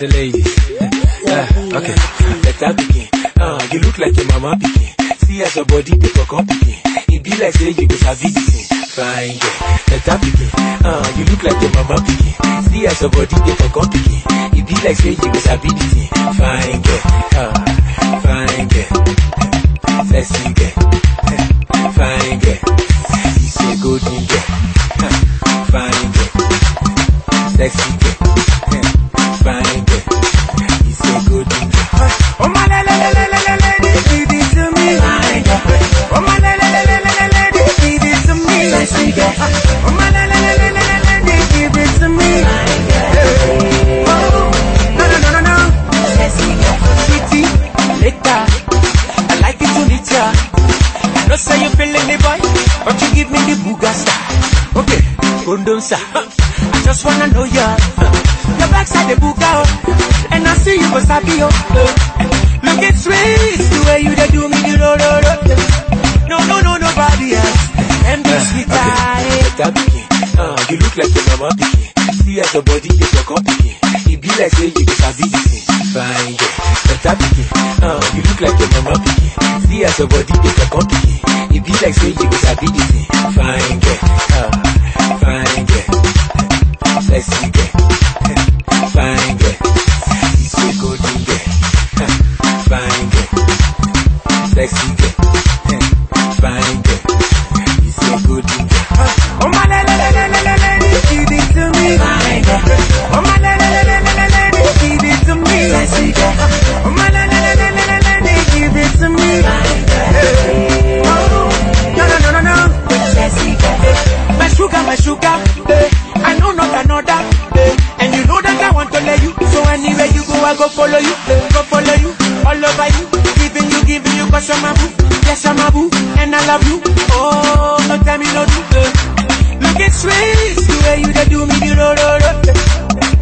the ladies. Uh, okay, better begin. Uh, you look like your mama begin. See as your body dey for come begin. It be like say you go sabi the. Fine girl, better begin. Uh, you look like your mama begin. See as your body dey for come begin. It be like say you go sabi the. Fine girl, uh, fine girl, sexy girl, but you give me the booga style. Okay, condom sir. I just wanna know ya. Your backside the booga, oh. and I see you go sabi oh. Look it's sweet the way you do me the ro ro ro. No no no nobody else. And sweeter. eh. better begin. Uh, you look like your mama begin. See as your body dey for come begin. It be like say you sabi the thing. Fine girl, better begin. Uh, you look like your mama begin. See as your body dey for come begin. Like say you sabi the thing. Fine girl, uh, fine girl, sexy girl, fine girl. Say golden girl, fine girl, sexy girl, know that I want to let you. So anywhere you go, I go follow you, go follow you, all over you, giving you, giving you, cause you're my boo, yes I'm a boo, and I love you. Oh, no tell me no eh. Look it's sweet, the way you dey do me ro ro ro. eh.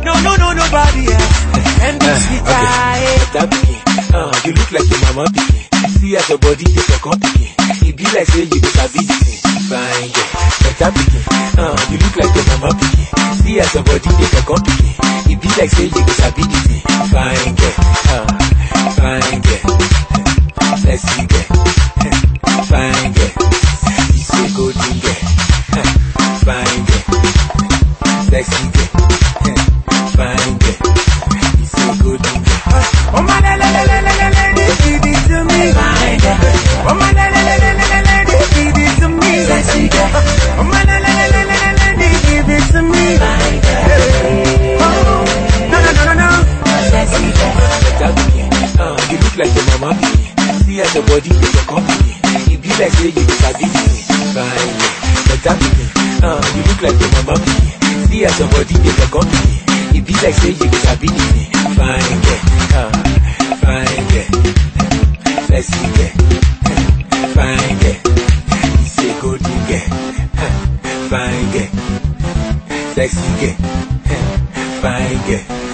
No no no nobody else, and be sweeter, eh. better begin. Uh, you look like your mama begin. See as your body for come begin. It be like say you sabi the. Fine girl, better begin. Uh, you look like your mama begin. See as your body dey for come It be like say you sabi the thing. Fine girl, uh, fine girl, sexy girl, fine girl. You say golden girl, fine girl, sexy your body for come begin. It be like say you sabi thing. Fine girl, better begin. Uh, you look like your mama begin. See as your body for come begin. It be like say you sabi thing. Fine girl, uh, fine girl, sexy girl, fine girl. You say golden girl, uh, fine girl, sexy girl, fine girl.